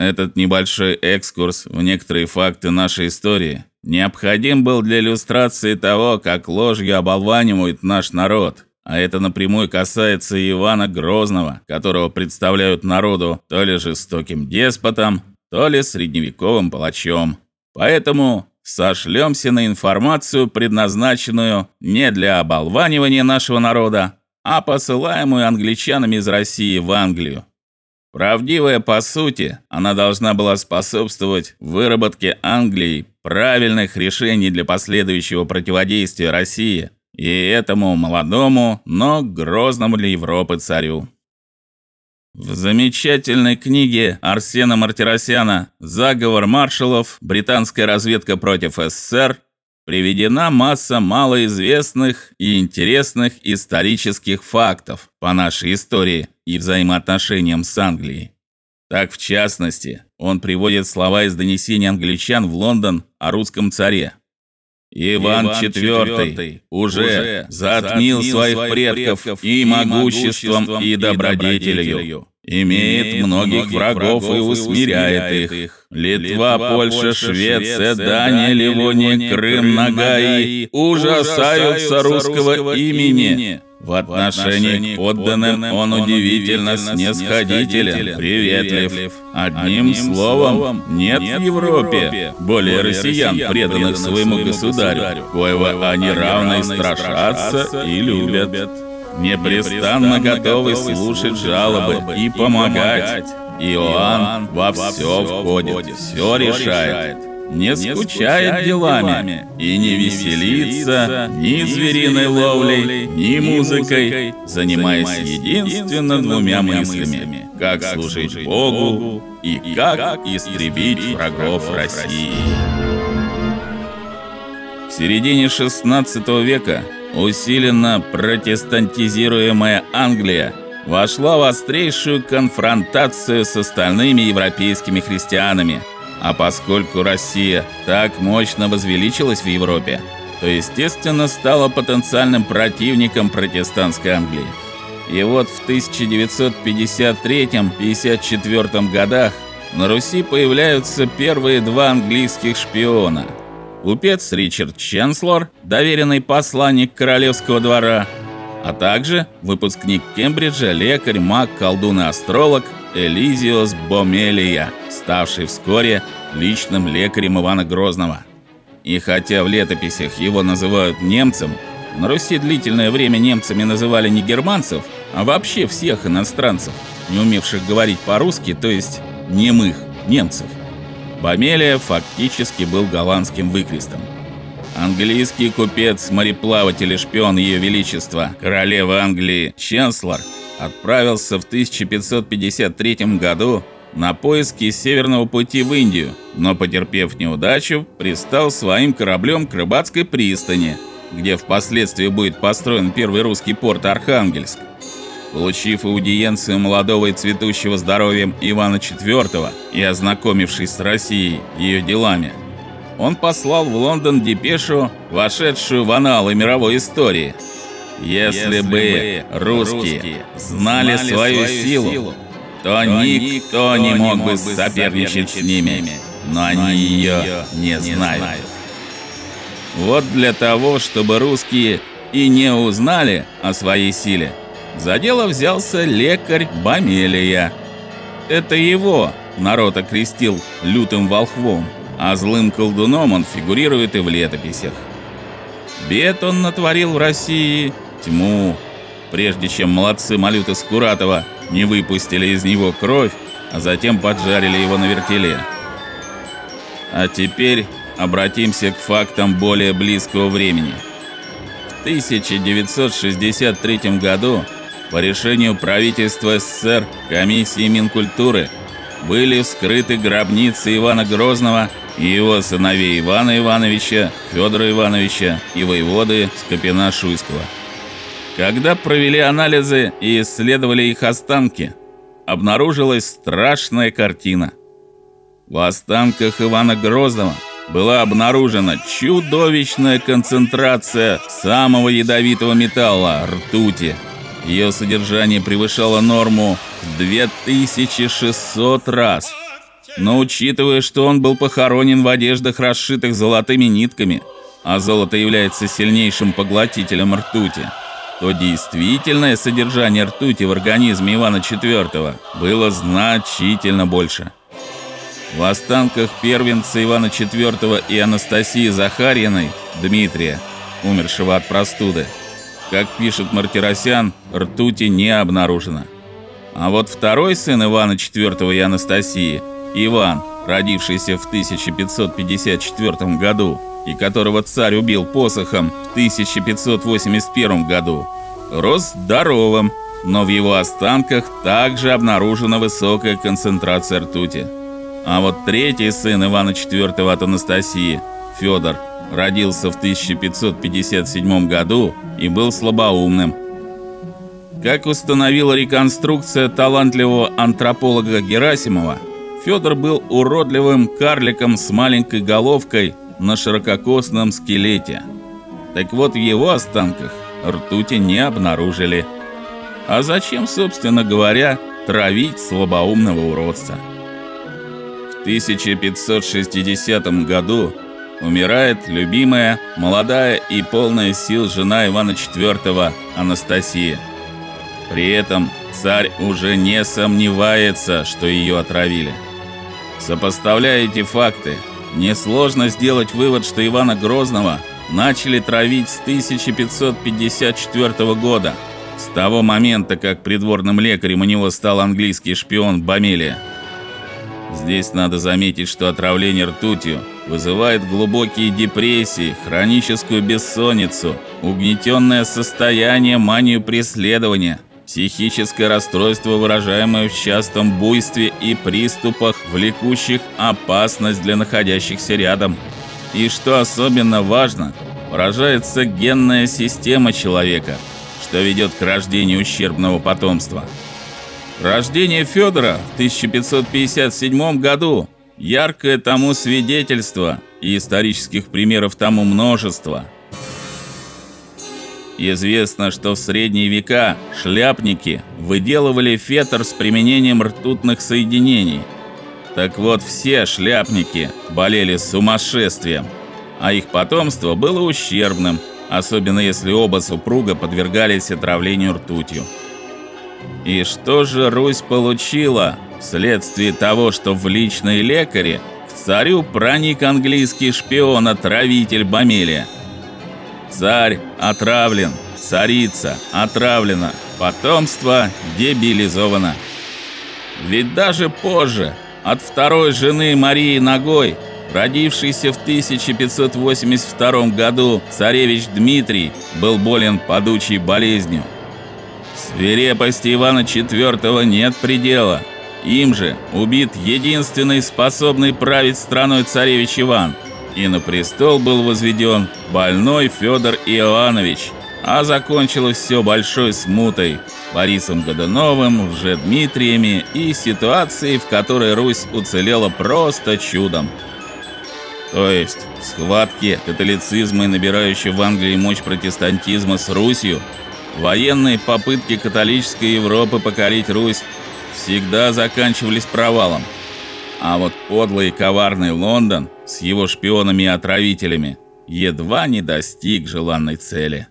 Этот небольшой экскурс в некоторые факты нашей истории необходим был для иллюстрации того, как ложью оболванивают наш народ. А это напрямую касается Ивана Грозного, которого представляют народу то ли жестоким деспотом, то ли средневековым палачом. Поэтому сошлемся на информацию, предназначенную не для оболванивания нашего народа, а посылаемую англичанами из России в Англию. Правдивая по сути, она должна была способствовать выработке Англии правильных решений для последующего противодействия России и этому молодому, но грозному для Европы царю. В замечательной книге Арсена Мартиросяна «Заговор маршалов. Британская разведка против СССР» приведена масса малоизвестных и интересных исторических фактов по нашей истории и взаимоотношениям с Англией. Так, в частности, он приводит слова из донесений англичан в Лондон о русском царе. Иван, IV уже затмил своих предков и могуществом, и добродетелью имеет многих врагов и усмиряет их. Литва, Польша, Швеция, Дания, Ливония, Крым, Нагаи ужасаются русского имени. В отношении к подданным он удивительно снисходителен, приветлив. Одним словом, нет в Европе более россиян, преданных своему государю, коего они равно и страшатся и любят. непрестанно готовый слушать жалобы и помогать. Иоанн во все входит, все решает, не скучает делами и не веселится ни звериной ловлей, ни музыкой, занимаясь единственно двумя мыслями – как служить Богу и как истребить врагов России. В середине XVI века усиленно протестантизируемая Англия вошла в острейшую конфронтацию с остальными европейскими христианами. А поскольку Россия так мощно возвеличилась в Европе, то, естественно, стала потенциальным противником протестантской Англии. И вот в 1953-54 годах на Руси появляются первые два английских шпиона – купец Ричард Ченслор, доверенный посланник королевского двора, а также выпускник Кембриджа, лекарь, маг, колдун и астролог Элизиос Бомелия, ставший вскоре личным лекарем Ивана Грозного. И хотя в летописях его называют немцем, на Руси длительное время немцами называли не германцев, а вообще всех иностранцев, не умевших говорить по-русски, то есть немых немцев. Бомелия фактически был голландским выкрестом. Английский купец, мореплаватель и шпион Ее Величества, королевы Англии Ченслор, отправился в 1553 году на поиски северного пути в Индию, но потерпев неудачу, пристал своим кораблем к рыбацкой пристани, где впоследствии будет построен первый русский порт Архангельск. Получив аудиенцию молодого и цветущего здоровьем Ивана IV и ознакомившись с Россией и ее делами, он послал в Лондон депешу, вошедшую в аналы мировой истории. Если, Если бы русские знали свою силу, то никто не мог бы соперничать с ними, но они ее не знают. Вот для того, чтобы русские и не узнали о своей силе, за дело взялся лекарь Бамелия. Это его народ окрестил лютым волхвом, а злым колдуном он фигурирует и в летописях. Бед он натворил в России тьму, прежде чем молодцы Малюта Скуратова не выпустили из него кровь, а затем поджарили его на вертеле. А теперь обратимся к фактам более близкого времени. В 1963 году по решению правительства СССР комиссии Минкультуры были вскрыты гробницы Ивана Грозного его сыновей Ивана Ивановича, Федора Ивановича и воеводы Скопина-Шуйского. Когда провели анализы и исследовали их останки, обнаружилась страшная картина. В останках Ивана Грозного была обнаружена чудовищная концентрация самого ядовитого металла ртути – ее содержание превышало норму в 2600 раз. Но учитывая, что он был похоронен в одеждах, расшитых золотыми нитками, а золото является сильнейшим поглотителем ртути, то действительное содержание ртути в организме Ивана IV было значительно больше. В останках первенца Ивана IV и Анастасии Захарьиной, Дмитрия, умершего от простуды, как пишет Мартиросян, ртути не обнаружено. А вот второй сын Ивана IV и Анастасии, Иван, родившийся в 1554 году, и которого царь убил посохом в 1581 году, рос здоровым, но в его останках также обнаружена высокая концентрация ртути. А вот третий сын Ивана IV от Анастасии, Федор, родился в 1557 году и был слабоумным. Как установила реконструкция талантливого антрополога Герасимова, Федор был уродливым карликом с маленькой головкой на ширококосном скелете. Так вот, в его останках ртути не обнаружили. А зачем, собственно говоря, травить слабоумного уродца? В 1560 году умирает любимая, молодая и полная сил жена Ивана IV Анастасия. При этом царь уже не сомневается, что ее отравили. Сопоставляя эти факты, Несложно сделать вывод, что Ивана Грозного начали травить с 1554 года, с того момента, как придворным лекарем у него стал английский шпион Бамелия. Здесь надо заметить, что отравление ртутью вызывает глубокие депрессии, хроническую бессонницу, угнетенное состояние, манию преследования – психическое расстройство, выражаемое в частом буйстве и приступах, влекущих опасность для находящихся рядом. И что особенно важно, поражается генная система человека, что ведет к рождению ущербного потомства. Рождение Федора в 1557 году яркое тому свидетельство, и исторических примеров тому множество – Известно, что в средние века шляпники выделывали фетр с применением ртутных соединений. Так вот, все шляпники болели сумасшествием, а их потомство было ущербным, особенно если оба супруга подвергались отравлению ртутью. И что же Русь получила вследствие того, что в личные лекари к царю проник английский шпион-отравитель Бамелия? Царь отравлен, царица отравлена, потомство дебилизовано. Ведь даже позже от второй жены Марии Ногой, родившейся в 1582 году, царевич Дмитрий был болен падучей болезнью. Свирепости Ивана IV нет предела. Им же убит единственный способный править страной царевич Иван – и на престол был возведен больной Федор Иоаннович, а закончилось все большой смутой, Борисом Годуновым, уже Дмитриями и ситуацией, в которой Русь уцелела просто чудом. То есть, в схватке католицизма и набирающей в Англии мощь протестантизма с Русью, военные попытки католической Европы покорить Русь всегда заканчивались провалом. А вот подлый и коварный Лондон с его шпионами и отравителями едва не достиг желанной цели.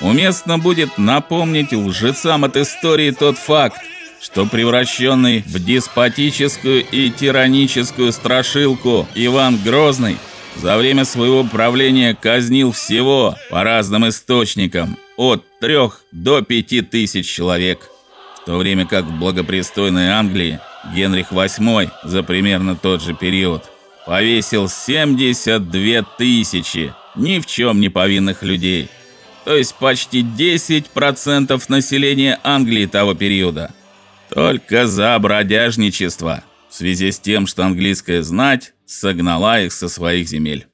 Уместно будет напомнить лжецам от истории тот факт, что превращенный в деспотическую и тираническую страшилку Иван Грозный за время своего правления казнил всего по разным источникам от трех до пяти тысяч человек, в то время как в благопристойной Англии Генрих VIII за примерно тот же период повесил 72 тысячи ни в чем не повинных людей, то есть почти 10% населения Англии того периода. Только за бродяжничество, в связи с тем, что английская знать согнала их со своих земель.